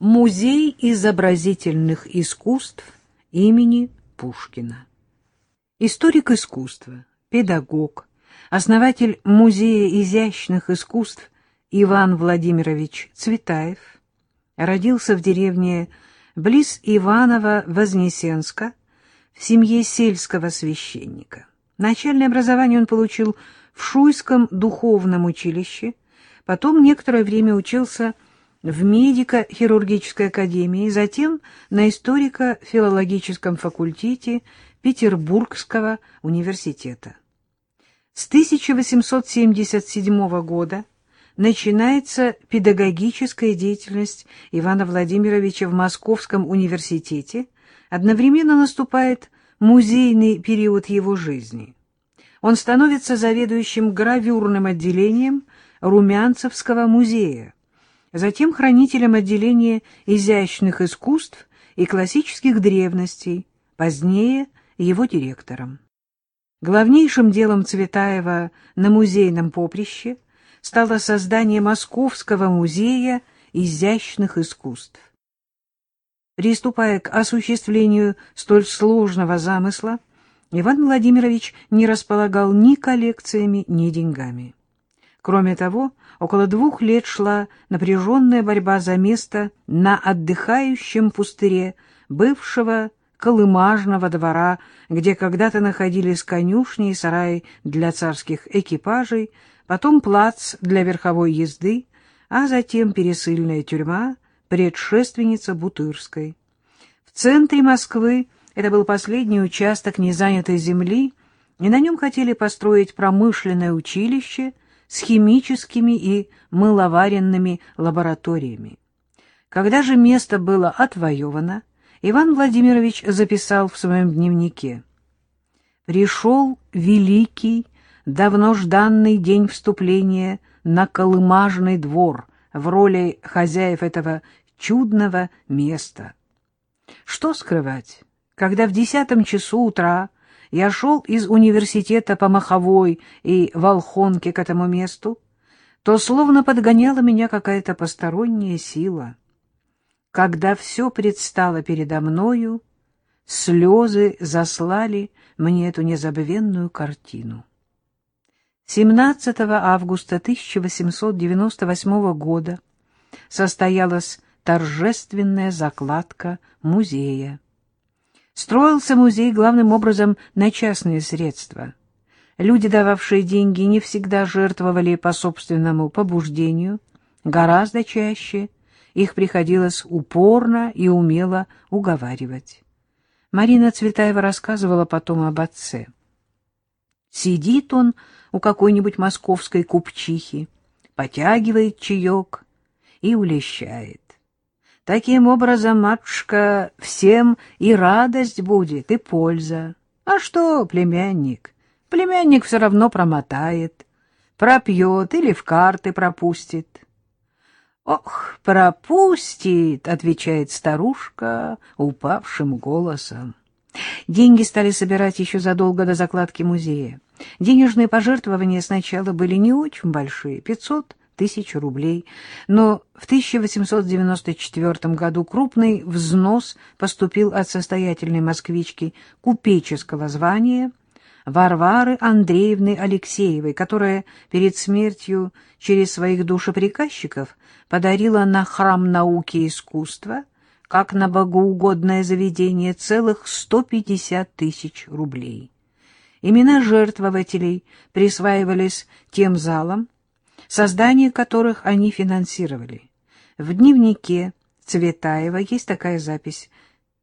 Музей изобразительных искусств имени Пушкина. Историк искусства, педагог, основатель Музея изящных искусств Иван Владимирович Цветаев родился в деревне близ Иваново-Вознесенска в семье сельского священника. Начальное образование он получил в Шуйском духовном училище, потом некоторое время учился в в медико-хирургической академии, затем на историко-филологическом факультете Петербургского университета. С 1877 года начинается педагогическая деятельность Ивана Владимировича в Московском университете, одновременно наступает музейный период его жизни. Он становится заведующим гравюрным отделением Румянцевского музея, затем хранителем отделения изящных искусств и классических древностей, позднее его директором. Главнейшим делом Цветаева на музейном поприще стало создание Московского музея изящных искусств. Приступая к осуществлению столь сложного замысла, Иван Владимирович не располагал ни коллекциями, ни деньгами. Кроме того, около двух лет шла напряженная борьба за место на отдыхающем пустыре бывшего колымажного двора, где когда-то находились конюшни и сараи для царских экипажей, потом плац для верховой езды, а затем пересыльная тюрьма, предшественница Бутырской. В центре Москвы это был последний участок незанятой земли, и на нем хотели построить промышленное училище – с химическими и мыловаренными лабораториями. Когда же место было отвоевано, Иван Владимирович записал в своем дневнике «Пришел великий, давно жданный день вступления на Колымажный двор в роли хозяев этого чудного места». Что скрывать, когда в десятом часу утра я шел из университета по Маховой и Волхонке к этому месту, то словно подгоняла меня какая-то посторонняя сила. Когда все предстало передо мною, слезы заслали мне эту незабвенную картину. 17 августа 1898 года состоялась торжественная закладка музея. Строился музей главным образом на частные средства. Люди, дававшие деньги, не всегда жертвовали по собственному побуждению, гораздо чаще их приходилось упорно и умело уговаривать. Марина Цветаева рассказывала потом об отце. Сидит он у какой-нибудь московской купчихи, потягивает чаек и улещает. Таким образом, матушка, всем и радость будет, и польза. А что, племянник? Племянник все равно промотает, пропьет или в карты пропустит. «Ох, пропустит!» — отвечает старушка упавшим голосом. Деньги стали собирать еще задолго до закладки музея. Денежные пожертвования сначала были не очень большие — пятьсот тысяч рублей, но в 1894 году крупный взнос поступил от состоятельной москвички купеческого звания Варвары Андреевны Алексеевой, которая перед смертью через своих душеприказчиков подарила на храм науки и искусства, как на богоугодное заведение, целых 150 тысяч рублей. Имена жертвователей присваивались тем залам, создание которых они финансировали. В дневнике Цветаева есть такая запись.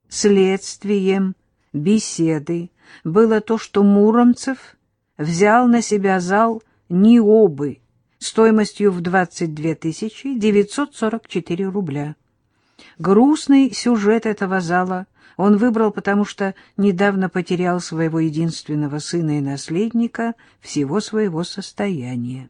Следствием беседы было то, что Муромцев взял на себя зал Ниобы стоимостью в 22 944 рубля. Грустный сюжет этого зала он выбрал, потому что недавно потерял своего единственного сына и наследника всего своего состояния.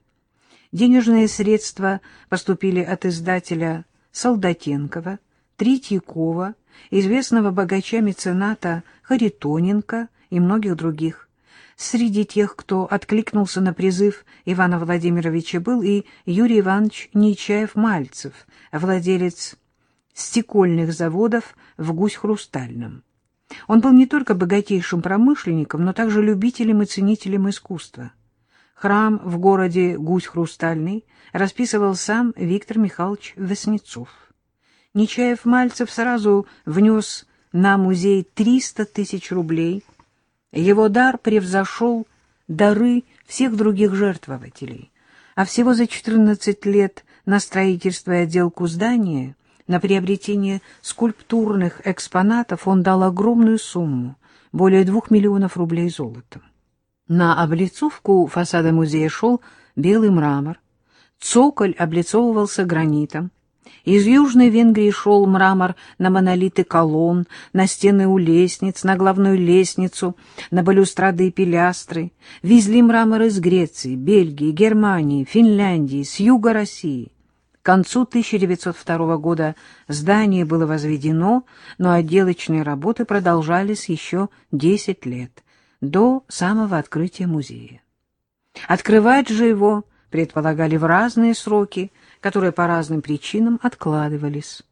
Денежные средства поступили от издателя Солдатенкова, Третьякова, известного богача-мецената Харитоненко и многих других. Среди тех, кто откликнулся на призыв Ивана Владимировича, был и Юрий Иванович Нечаев-Мальцев, владелец стекольных заводов в Гусь-Хрустальном. Он был не только богатейшим промышленником, но также любителем и ценителем искусства. Храм в городе Гусь-Хрустальный расписывал сам Виктор Михайлович Васнецов. Нечаев-Мальцев сразу внес на музей 300 тысяч рублей. Его дар превзошел дары всех других жертвователей. А всего за 14 лет на строительство и отделку здания, на приобретение скульптурных экспонатов он дал огромную сумму, более двух миллионов рублей золотом. На облицовку фасада музея шел белый мрамор, цоколь облицовывался гранитом, из Южной Венгрии шел мрамор на монолиты колонн, на стены у лестниц, на главную лестницу, на балюстрады и пилястры. Везли мрамор из Греции, Бельгии, Германии, Финляндии, с юга России. К концу 1902 года здание было возведено, но отделочные работы продолжались еще 10 лет, до самого открытия музея. Открывать же его предполагали в разные сроки, которые по разным причинам откладывались.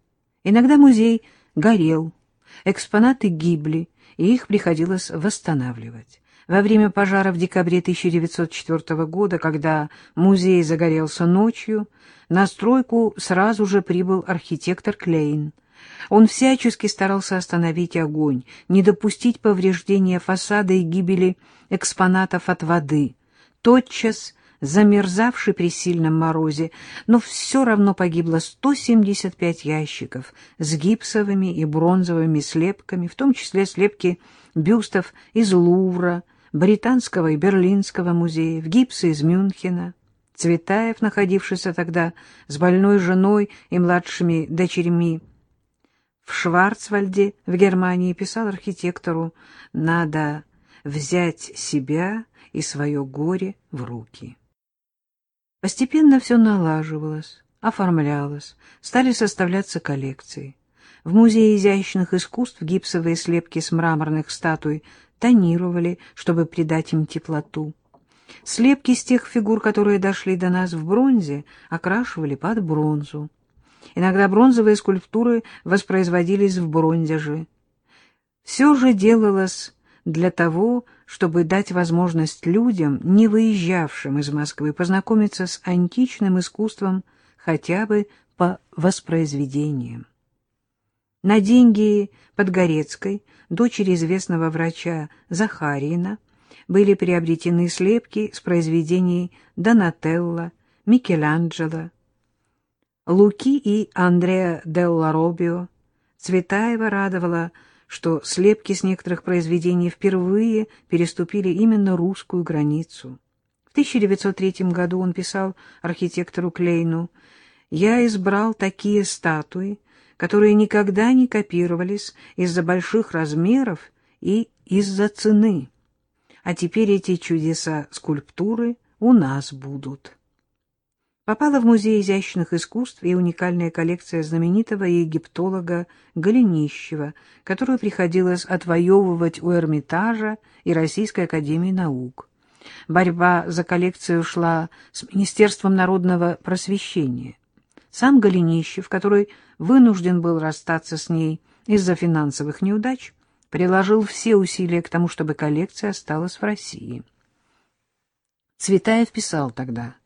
Иногда музей горел, экспонаты гибли, и их приходилось восстанавливать. Во время пожара в декабре 1904 года, когда музей загорелся ночью, на стройку сразу же прибыл архитектор Клейн. Он всячески старался остановить огонь, не допустить повреждения фасада и гибели экспонатов от воды. Тотчас замерзавший при сильном морозе, но все равно погибло 175 ящиков с гипсовыми и бронзовыми слепками, в том числе слепки бюстов из Лувра, Британского и Берлинского музеев, гипсы из Мюнхена. Цветаев, находившийся тогда с больной женой и младшими дочерьми, в Шварцвальде в Германии писал архитектору «Надо взять себя и свое горе в руки». Постепенно все налаживалось, оформлялось, стали составляться коллекции. В Музее изящных искусств гипсовые слепки с мраморных статуй тонировали, чтобы придать им теплоту. Слепки с тех фигур, которые дошли до нас в бронзе, окрашивали под бронзу. Иногда бронзовые скульптуры воспроизводились в бронзе же. Все же делалось для того, чтобы дать возможность людям, не выезжавшим из Москвы, познакомиться с античным искусством хотя бы по воспроизведениям. На деньги Подгорецкой, дочери известного врача Захарина, были приобретены слепки с произведений Донателло, Микеланджело, Луки и Андреа Делла Робио. Цветаева радовала что слепки с некоторых произведений впервые переступили именно русскую границу. В 1903 году он писал архитектору Клейну «Я избрал такие статуи, которые никогда не копировались из-за больших размеров и из-за цены. А теперь эти чудеса скульптуры у нас будут» попала в Музей изящных искусств и уникальная коллекция знаменитого египтолога Голенищева, которую приходилось отвоевывать у Эрмитажа и Российской академии наук. Борьба за коллекцию шла с Министерством народного просвещения. Сам Голенищев, который вынужден был расстаться с ней из-за финансовых неудач, приложил все усилия к тому, чтобы коллекция осталась в России. Цветаев писал тогда —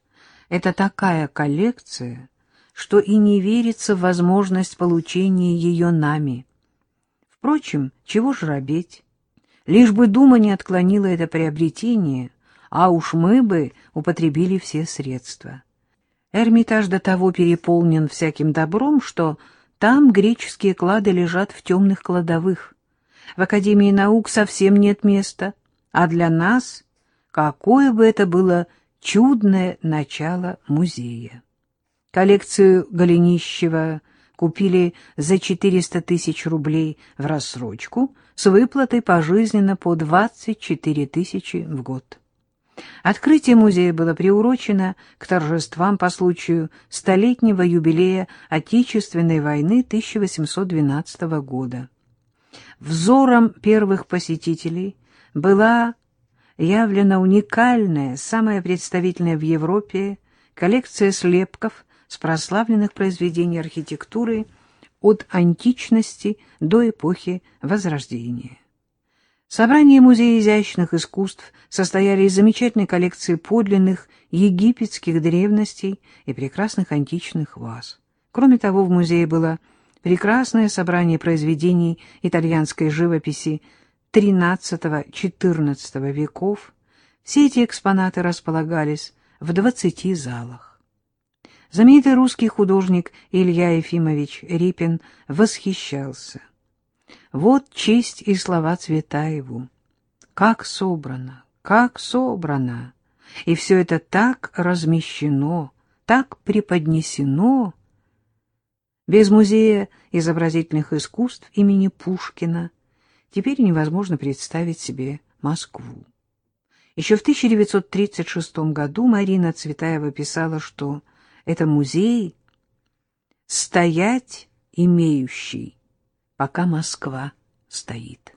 это такая коллекция, что и не верится в возможность получения ее нами. Впрочем, чего ж робеть? Лишь бы Дума не отклонила это приобретение, а уж мы бы употребили все средства. Эрмитаж до того переполнен всяким добром, что там греческие клады лежат в темных кладовых. В Академии наук совсем нет места, а для нас, какое бы это было чудное начало музея. Коллекцию Голенищева купили за 400 тысяч рублей в рассрочку с выплатой пожизненно по 24 тысячи в год. Открытие музея было приурочено к торжествам по случаю столетнего юбилея Отечественной войны 1812 года. Взором первых посетителей была явлена уникальная, самая представительная в Европе коллекция слепков с прославленных произведений архитектуры от античности до эпохи Возрождения. Собрания Музея изящных искусств состояли из замечательной коллекции подлинных египетских древностей и прекрасных античных ваз. Кроме того, в музее было прекрасное собрание произведений итальянской живописи XIII-XIV веков. Все эти экспонаты располагались в 20 залах. Знаменитый русский художник Илья Ефимович Рипин восхищался. Вот честь и слова Цветаеву. Как собрано, как собрано! И все это так размещено, так преподнесено. Без музея изобразительных искусств имени Пушкина теперь невозможно представить себе Москву. Еще в 1936 году Марина Цветаева писала, что это музей стоять имеющий, пока Москва стоит.